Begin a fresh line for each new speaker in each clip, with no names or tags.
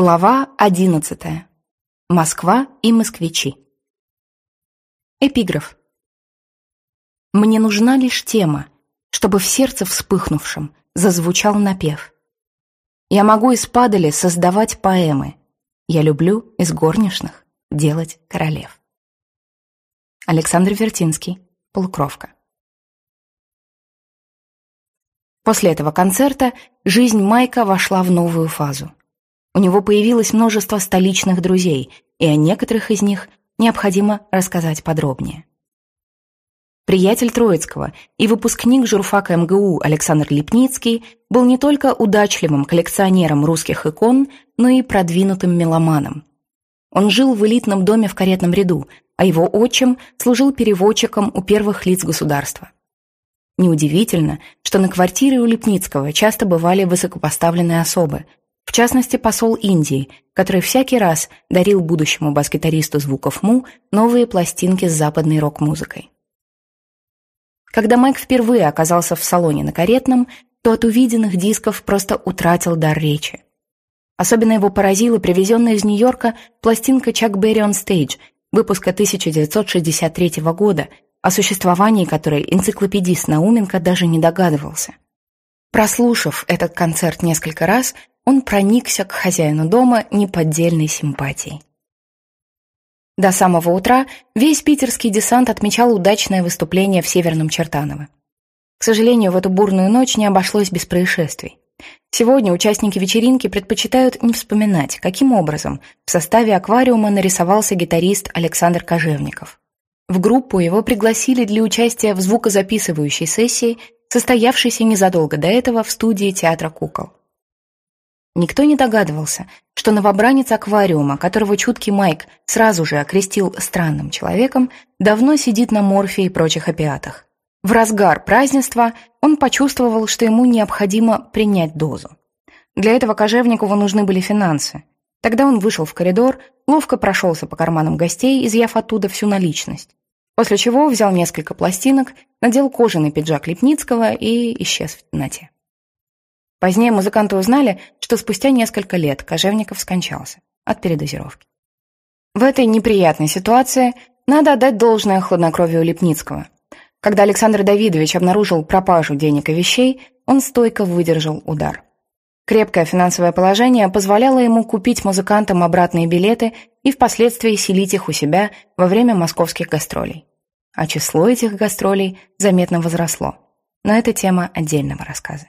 Глава одиннадцатая. Москва и москвичи. Эпиграф. Мне нужна лишь тема, чтобы в сердце вспыхнувшем зазвучал напев. Я могу из падали создавать поэмы. Я люблю из горничных делать королев. Александр Вертинский. Полукровка. После этого концерта жизнь Майка вошла в новую фазу. У него появилось множество столичных друзей, и о некоторых из них необходимо рассказать подробнее. Приятель Троицкого и выпускник журфака МГУ Александр Лепницкий был не только удачливым коллекционером русских икон, но и продвинутым меломаном. Он жил в элитном доме в каретном ряду, а его отчим служил переводчиком у первых лиц государства. Неудивительно, что на квартире у Лепницкого часто бывали высокопоставленные особы, в частности, посол Индии, который всякий раз дарил будущему бас-гитаристу звуков Му новые пластинки с западной рок-музыкой. Когда Майк впервые оказался в салоне на каретном, то от увиденных дисков просто утратил дар речи. Особенно его поразила привезенная из Нью-Йорка пластинка «Чак Берри on Stage» выпуска 1963 года, о существовании которой энциклопедист Науменко даже не догадывался. Прослушав этот концерт несколько раз, он проникся к хозяину дома неподдельной симпатией. До самого утра весь питерский десант отмечал удачное выступление в Северном Чертаново. К сожалению, в эту бурную ночь не обошлось без происшествий. Сегодня участники вечеринки предпочитают не вспоминать, каким образом в составе аквариума нарисовался гитарист Александр Кожевников. В группу его пригласили для участия в звукозаписывающей сессии, состоявшейся незадолго до этого в студии театра кукол. Никто не догадывался, что новобранец аквариума, которого чуткий Майк сразу же окрестил странным человеком, давно сидит на морфе и прочих опиатах. В разгар празднества он почувствовал, что ему необходимо принять дозу. Для этого Кожевникову нужны были финансы. Тогда он вышел в коридор, ловко прошелся по карманам гостей, изъяв оттуда всю наличность. После чего взял несколько пластинок, надел кожаный пиджак Лепницкого и исчез в темноте. Позднее музыканты узнали, что спустя несколько лет Кожевников скончался от передозировки. В этой неприятной ситуации надо отдать должное хладнокровию Лепницкого. Когда Александр Давидович обнаружил пропажу денег и вещей, он стойко выдержал удар. Крепкое финансовое положение позволяло ему купить музыкантам обратные билеты и впоследствии селить их у себя во время московских гастролей. А число этих гастролей заметно возросло. Но это тема отдельного рассказа.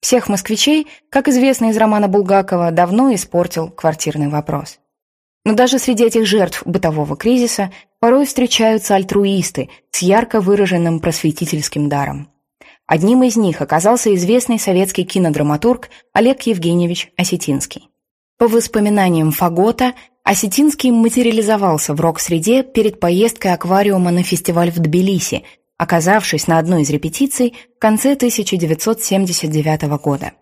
Всех москвичей, как известно из романа Булгакова, давно испортил квартирный вопрос. Но даже среди этих жертв бытового кризиса порой встречаются альтруисты с ярко выраженным просветительским даром. Одним из них оказался известный советский кинодраматург Олег Евгеньевич Осетинский. По воспоминаниям Фагота, Осетинский материализовался в рок-среде перед поездкой аквариума на фестиваль в Тбилиси, оказавшись на одной из репетиций в конце 1979 года.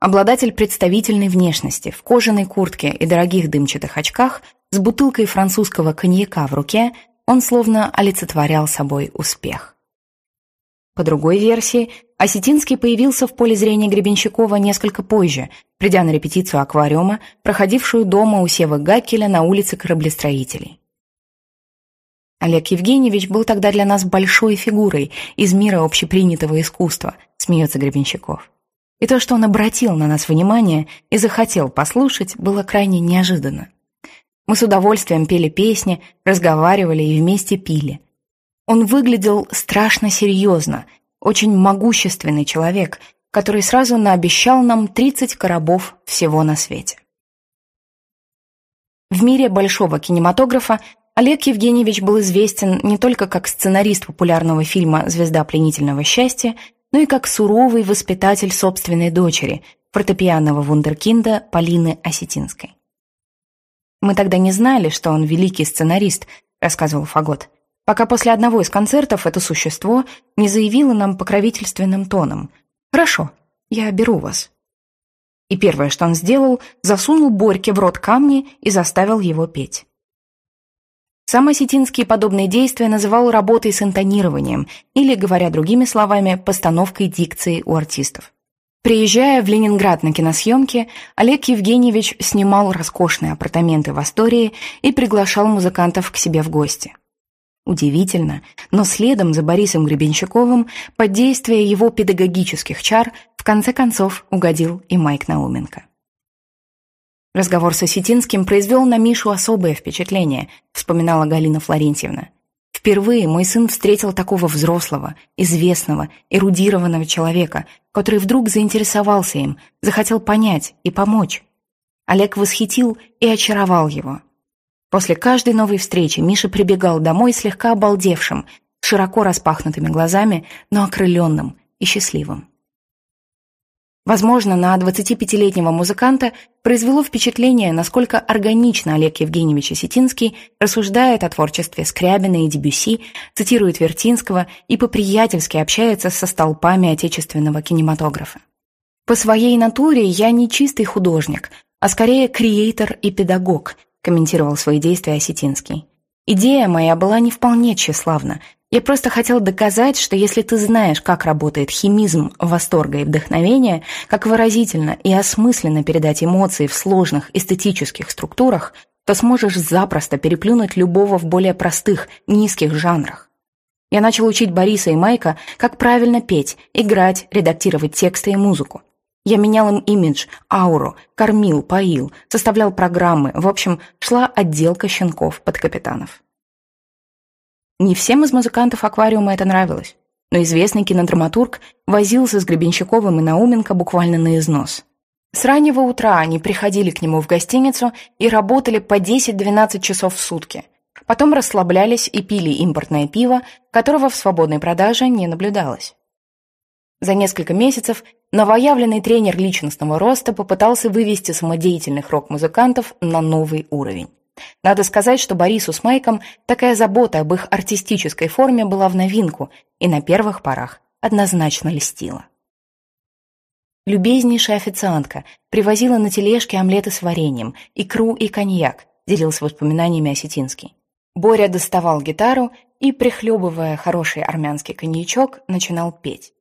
Обладатель представительной внешности, в кожаной куртке и дорогих дымчатых очках, с бутылкой французского коньяка в руке, он словно олицетворял собой успех. По другой версии, Осетинский появился в поле зрения Гребенщикова несколько позже, придя на репетицию аквариума, проходившую дома у Севы Гакеля на улице кораблестроителей. Олег Евгеньевич был тогда для нас большой фигурой из мира общепринятого искусства, смеется Гребенщиков. И то, что он обратил на нас внимание и захотел послушать, было крайне неожиданно. Мы с удовольствием пели песни, разговаривали и вместе пили. Он выглядел страшно серьезно, очень могущественный человек, который сразу наобещал нам 30 коробов всего на свете. В мире большого кинематографа Олег Евгеньевич был известен не только как сценарист популярного фильма «Звезда пленительного счастья», но и как суровый воспитатель собственной дочери, фортепианного вундеркинда Полины Осетинской. «Мы тогда не знали, что он великий сценарист», — рассказывал Фагот, пока после одного из концертов это существо не заявило нам покровительственным тоном «Хорошо, я беру вас». И первое, что он сделал, засунул Борьке в рот камни и заставил его петь. Сам Осетинский подобные действия называл работой с интонированием или, говоря другими словами, постановкой дикции у артистов. Приезжая в Ленинград на киносъемки, Олег Евгеньевич снимал роскошные апартаменты в Астории и приглашал музыкантов к себе в гости. Удивительно, но следом за Борисом Гребенщиковым под действие его педагогических чар в конце концов угодил и Майк Науменко. Разговор с Осетинским произвел на Мишу особое впечатление, вспоминала Галина Флорентьевна. Впервые мой сын встретил такого взрослого, известного, эрудированного человека, который вдруг заинтересовался им, захотел понять и помочь. Олег восхитил и очаровал его. После каждой новой встречи Миша прибегал домой слегка обалдевшим, широко распахнутыми глазами, но окрыленным и счастливым. Возможно, на 25-летнего музыканта произвело впечатление, насколько органично Олег Евгеньевич Осетинский рассуждает о творчестве Скрябина и Дебюсси, цитирует Вертинского и по-приятельски общается со столпами отечественного кинематографа. «По своей натуре я не чистый художник, а скорее креатор и педагог», комментировал свои действия Осетинский. «Идея моя была не вполне тщеславна, я просто хотел доказать, что если ты знаешь, как работает химизм восторга и вдохновения, как выразительно и осмысленно передать эмоции в сложных эстетических структурах, то сможешь запросто переплюнуть любого в более простых, низких жанрах. Я начал учить Бориса и Майка, как правильно петь, играть, редактировать тексты и музыку. Я менял им имидж, ауру, кормил, поил, составлял программы, в общем, шла отделка щенков под капитанов. Не всем из музыкантов аквариума это нравилось, но известный кинодраматург возился с Гребенщиковым и Науменко буквально на износ. С раннего утра они приходили к нему в гостиницу и работали по 10-12 часов в сутки. Потом расслаблялись и пили импортное пиво, которого в свободной продаже не наблюдалось. За несколько месяцев новоявленный тренер личностного роста попытался вывести самодеятельных рок-музыкантов на новый уровень. Надо сказать, что Борису с Майком такая забота об их артистической форме была в новинку и на первых порах однозначно льстила. Любезнейшая официантка привозила на тележке омлеты с вареньем, икру и коньяк, делился воспоминаниями Осетинский. Боря доставал гитару и, прихлебывая хороший армянский коньячок, начинал петь.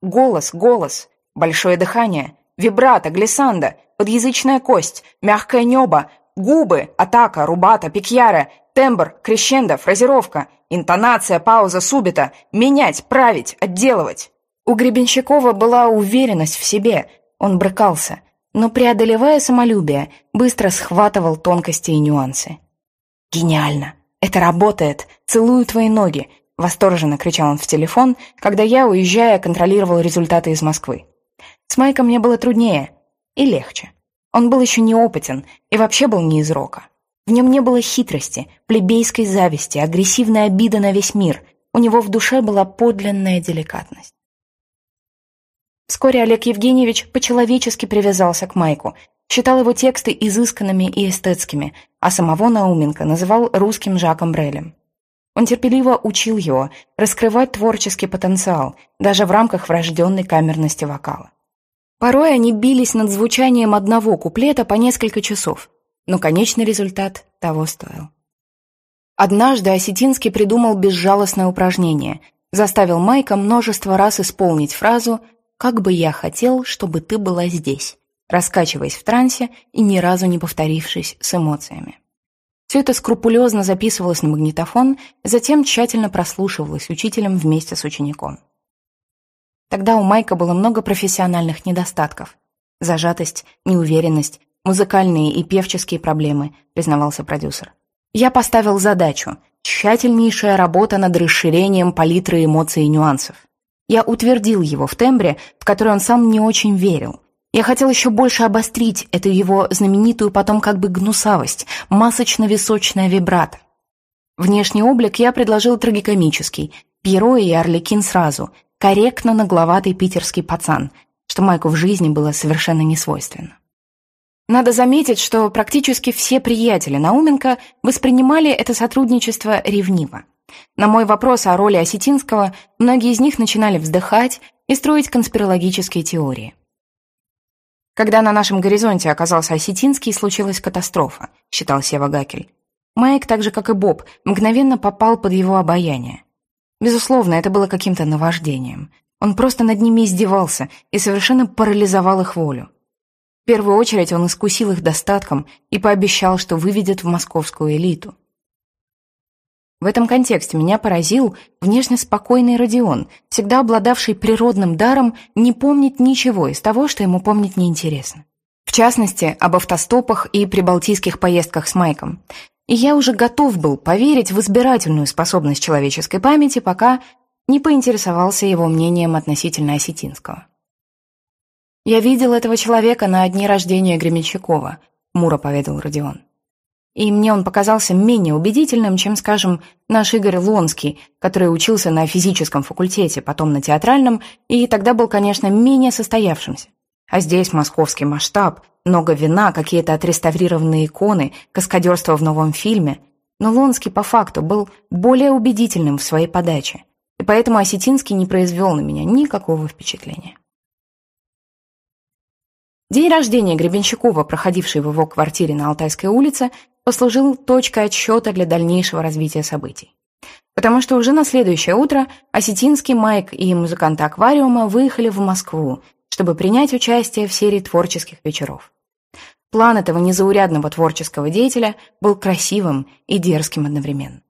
Голос, голос, большое дыхание, вибрато, глиссанда, подъязычная кость, мягкое небо, Губы, атака, рубата, пикьяра, тембр, крещендо, фразировка, интонация, пауза, субита, менять, править, отделывать. У Гребенщикова была уверенность в себе, он брыкался, но, преодолевая самолюбие, быстро схватывал тонкости и нюансы. «Гениально! Это работает! Целую твои ноги!» — восторженно кричал он в телефон, когда я, уезжая, контролировал результаты из Москвы. С Майком мне было труднее и легче. Он был еще неопытен и вообще был не из рока. В нем не было хитрости, плебейской зависти, агрессивной обиды на весь мир. У него в душе была подлинная деликатность. Вскоре Олег Евгеньевич по-человечески привязался к Майку, считал его тексты изысканными и эстетскими, а самого Науменко называл русским Жаком Брелем. Он терпеливо учил его раскрывать творческий потенциал, даже в рамках врожденной камерности вокала. Порой они бились над звучанием одного куплета по несколько часов, но конечный результат того стоил. Однажды Осетинский придумал безжалостное упражнение, заставил Майка множество раз исполнить фразу «Как бы я хотел, чтобы ты была здесь», раскачиваясь в трансе и ни разу не повторившись с эмоциями. Все это скрупулезно записывалось на магнитофон, затем тщательно прослушивалось учителем вместе с учеником. Тогда у Майка было много профессиональных недостатков. Зажатость, неуверенность, музыкальные и певческие проблемы, признавался продюсер. Я поставил задачу – тщательнейшая работа над расширением палитры эмоций и нюансов. Я утвердил его в тембре, в который он сам не очень верил. Я хотел еще больше обострить эту его знаменитую потом как бы гнусавость, масочно-височная вибрато. Внешний облик я предложил трагикомический, Пьеро и Орликин сразу, корректно нагловатый питерский пацан, что Майку в жизни было совершенно не свойственно. Надо заметить, что практически все приятели Науменко воспринимали это сотрудничество ревниво. На мой вопрос о роли Осетинского многие из них начинали вздыхать и строить конспирологические теории. Когда на нашем горизонте оказался Осетинский, случилась катастрофа, считал Сева Гакель. Майк, так же как и Боб, мгновенно попал под его обаяние. Безусловно, это было каким-то наваждением. Он просто над ними издевался и совершенно парализовал их волю. В первую очередь он искусил их достатком и пообещал, что выведет в московскую элиту. В этом контексте меня поразил внешне спокойный Родион, всегда обладавший природным даром не помнить ничего из того, что ему помнить неинтересно. В частности, об автостопах и прибалтийских поездках с Майком. И я уже готов был поверить в избирательную способность человеческой памяти, пока не поинтересовался его мнением относительно Осетинского. «Я видел этого человека на дне рождения Гременщикова», — Мура поведал Родион. «И мне он показался менее убедительным, чем, скажем, наш Игорь Лонский, который учился на физическом факультете, потом на театральном, и тогда был, конечно, менее состоявшимся. А здесь московский масштаб, много вина, какие-то отреставрированные иконы, каскадерство в новом фильме. Но Лонский по факту был более убедительным в своей подаче, и поэтому Осетинский не произвел на меня никакого впечатления. День рождения Гребенщикова, проходивший в его квартире на Алтайской улице, послужил точкой отсчета для дальнейшего развития событий. Потому что уже на следующее утро Осетинский, Майк и музыканты аквариума выехали в Москву, чтобы принять участие в серии творческих вечеров. План этого незаурядного творческого деятеля был красивым и дерзким одновременно.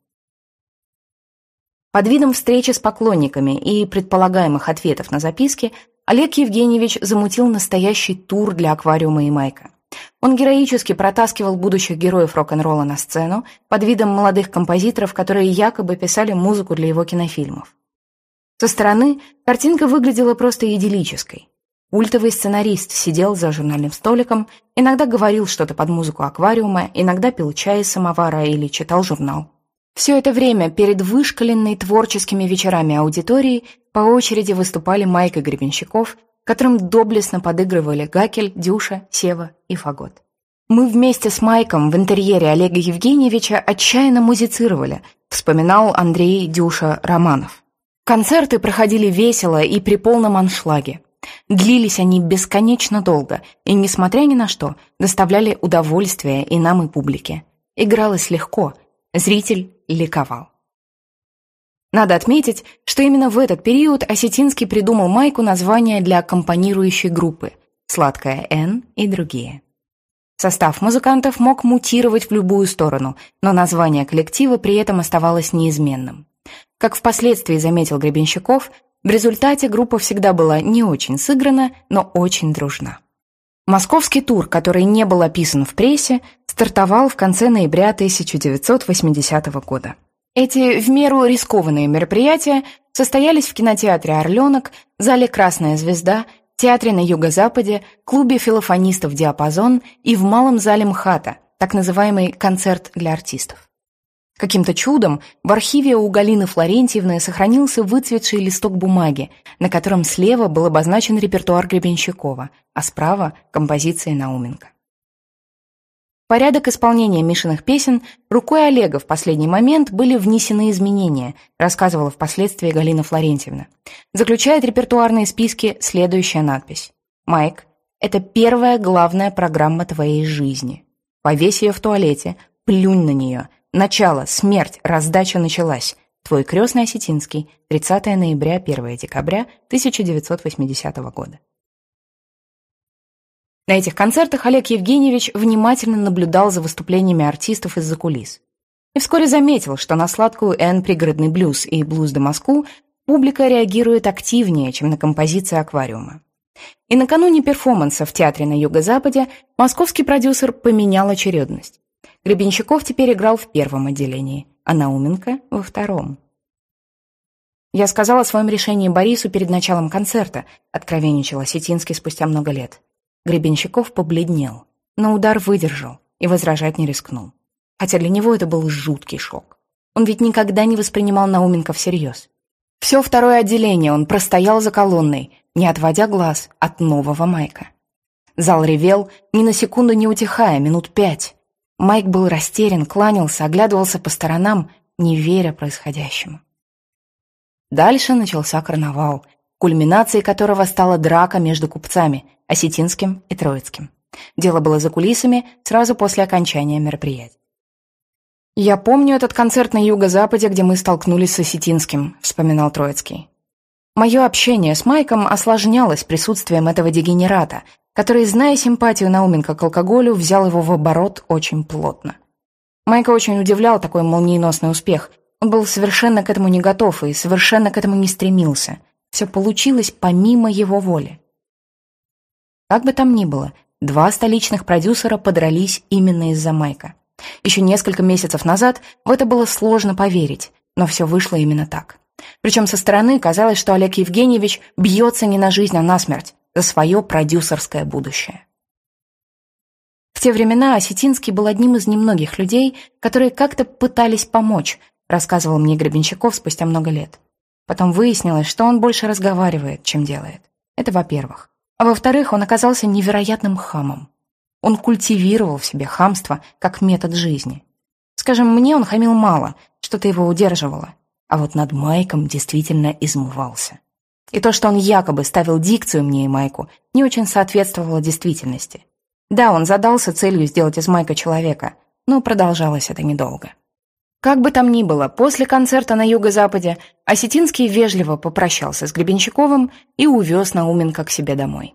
Под видом встречи с поклонниками и предполагаемых ответов на записки Олег Евгеньевич замутил настоящий тур для аквариума и Майка. Он героически протаскивал будущих героев рок-н-ролла на сцену под видом молодых композиторов, которые якобы писали музыку для его кинофильмов. Со стороны картинка выглядела просто идиллической. Ультовый сценарист сидел за журнальным столиком, иногда говорил что-то под музыку аквариума, иногда пил чай из самовара или читал журнал. Все это время перед вышкаленной творческими вечерами аудитории по очереди выступали Майк и Гребенщиков, которым доблестно подыгрывали Гакель, Дюша, Сева и Фагот. «Мы вместе с Майком в интерьере Олега Евгеньевича отчаянно музицировали», вспоминал Андрей Дюша Романов. Концерты проходили весело и при полном аншлаге. Длились они бесконечно долго и, несмотря ни на что, доставляли удовольствие и нам, и публике. Игралось легко, зритель ликовал. Надо отметить, что именно в этот период Осетинский придумал Майку название для аккомпанирующей группы «Сладкая Н» и другие. Состав музыкантов мог мутировать в любую сторону, но название коллектива при этом оставалось неизменным. Как впоследствии заметил Гребенщиков, в результате группа всегда была не очень сыграна, но очень дружна. Московский тур, который не был описан в прессе, стартовал в конце ноября 1980 года. Эти в меру рискованные мероприятия состоялись в кинотеатре «Орленок», зале «Красная звезда», театре на Юго-Западе, клубе филофонистов «Диапазон» и в малом зале МХАТа, так называемый «концерт для артистов». Каким-то чудом в архиве у Галины Флорентьевны сохранился выцветший листок бумаги, на котором слева был обозначен репертуар Гребенщикова, а справа — композиции Науменко. порядок исполнения Мишиных песен рукой Олега в последний момент были внесены изменения, рассказывала впоследствии Галина Флорентьевна. Заключает репертуарные списки следующая надпись. «Майк, это первая главная программа твоей жизни. Повесь ее в туалете, плюнь на нее, Начало, смерть, раздача началась. Твой крестный Осетинский, 30 ноября, 1 декабря 1980 года. На этих концертах Олег Евгеньевич внимательно наблюдал за выступлениями артистов из-за кулис. И вскоре заметил, что на сладкую «Н» пригородный блюз и блюз до Москву публика реагирует активнее, чем на композиции аквариума. И накануне перформанса в театре на Юго-Западе московский продюсер поменял очередность. Гребенщиков теперь играл в первом отделении, а Науменко — во втором. «Я сказал о своем решении Борису перед началом концерта», — откровенничал Осетинский спустя много лет. Гребенщиков побледнел, но удар выдержал и возражать не рискнул. Хотя для него это был жуткий шок. Он ведь никогда не воспринимал Науменко всерьез. Все второе отделение он простоял за колонной, не отводя глаз от нового Майка. Зал ревел, ни на секунду не утихая, минут пять. Майк был растерян, кланялся, оглядывался по сторонам, не веря происходящему. Дальше начался карнавал, кульминацией которого стала драка между купцами, Осетинским и Троицким. Дело было за кулисами сразу после окончания мероприятия. «Я помню этот концерт на юго-западе, где мы столкнулись с Осетинским», — вспоминал Троицкий. Мое общение с Майком осложнялось присутствием этого дегенерата, который, зная симпатию Науменко к алкоголю, взял его в оборот очень плотно. Майка очень удивлял такой молниеносный успех. Он был совершенно к этому не готов и совершенно к этому не стремился. Все получилось помимо его воли. Как бы там ни было, два столичных продюсера подрались именно из-за Майка. Еще несколько месяцев назад в это было сложно поверить, но все вышло именно так. Причем со стороны казалось, что Олег Евгеньевич бьется не на жизнь, а на смерть за свое продюсерское будущее. В те времена Осетинский был одним из немногих людей, которые как-то пытались помочь, рассказывал мне Гребенщиков спустя много лет. Потом выяснилось, что он больше разговаривает, чем делает. Это во-первых. А во-вторых, он оказался невероятным хамом. Он культивировал в себе хамство как метод жизни. Скажем, мне он хамил мало, что-то его удерживало а вот над Майком действительно измывался. И то, что он якобы ставил дикцию мне и Майку, не очень соответствовало действительности. Да, он задался целью сделать из Майка человека, но продолжалось это недолго. Как бы там ни было, после концерта на юго-западе Осетинский вежливо попрощался с Гребенщиковым и увез Науменко к себе домой.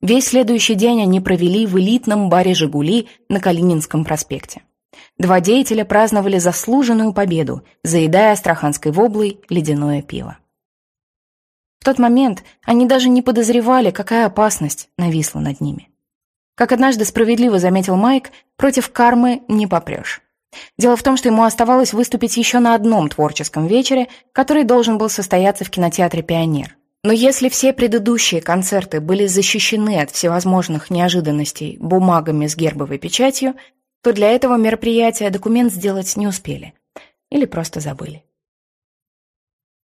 Весь следующий день они провели в элитном баре «Жигули» на Калининском проспекте. Два деятеля праздновали заслуженную победу, заедая астраханской воблой ледяное пиво. В тот момент они даже не подозревали, какая опасность нависла над ними. Как однажды справедливо заметил Майк, против кармы не попрешь. Дело в том, что ему оставалось выступить еще на одном творческом вечере, который должен был состояться в кинотеатре «Пионер». Но если все предыдущие концерты были защищены от всевозможных неожиданностей бумагами с гербовой печатью, то для этого мероприятия документ сделать не успели. Или просто забыли.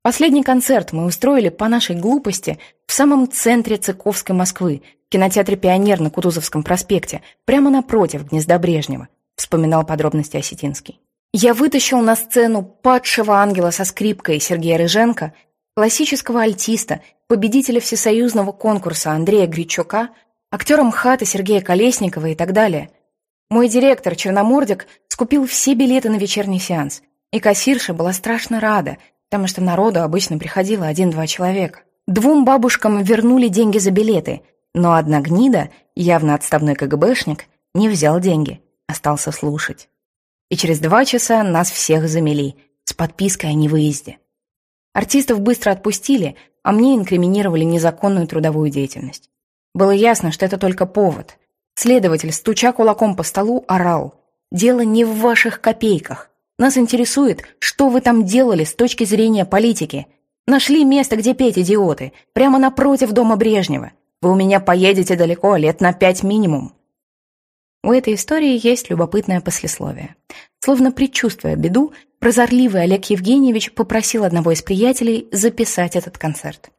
Последний концерт мы устроили по нашей глупости в самом центре Цыковской Москвы, в кинотеатре «Пионер» на Кутузовском проспекте, прямо напротив гнезда Брежнева, вспоминал подробности Осетинский. Я вытащил на сцену падшего ангела со скрипкой Сергея Рыженко, классического альтиста, победителя всесоюзного конкурса Андрея Гричука, актера МХАТа Сергея Колесникова и так далее. Мой директор, Черномордик, скупил все билеты на вечерний сеанс, и кассирша была страшно рада, потому что народу обычно приходило один-два человека. Двум бабушкам вернули деньги за билеты, но одна гнида, явно отставной КГБшник, не взял деньги, остался слушать. И через два часа нас всех замели, с подпиской о невыезде. Артистов быстро отпустили, а мне инкриминировали незаконную трудовую деятельность. Было ясно, что это только повод — Следователь, стуча кулаком по столу, орал. «Дело не в ваших копейках. Нас интересует, что вы там делали с точки зрения политики. Нашли место, где петь, идиоты, прямо напротив дома Брежнева. Вы у меня поедете далеко, лет на пять минимум». У этой истории есть любопытное послесловие. Словно предчувствуя беду, прозорливый Олег Евгеньевич попросил одного из приятелей записать этот концерт.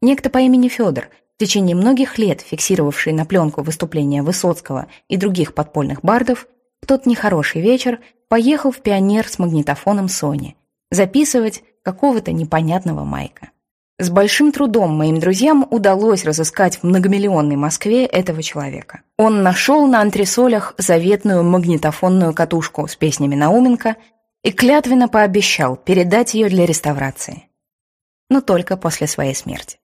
Некто по имени Федор – в течение многих лет фиксировавший на пленку выступления Высоцкого и других подпольных бардов, в тот нехороший вечер поехал в «Пионер» с магнитофоном Сони записывать какого-то непонятного Майка. С большим трудом моим друзьям удалось разыскать в многомиллионной Москве этого человека. Он нашел на антресолях заветную магнитофонную катушку с песнями Науменко и клятвенно пообещал передать ее для реставрации. Но только после своей смерти.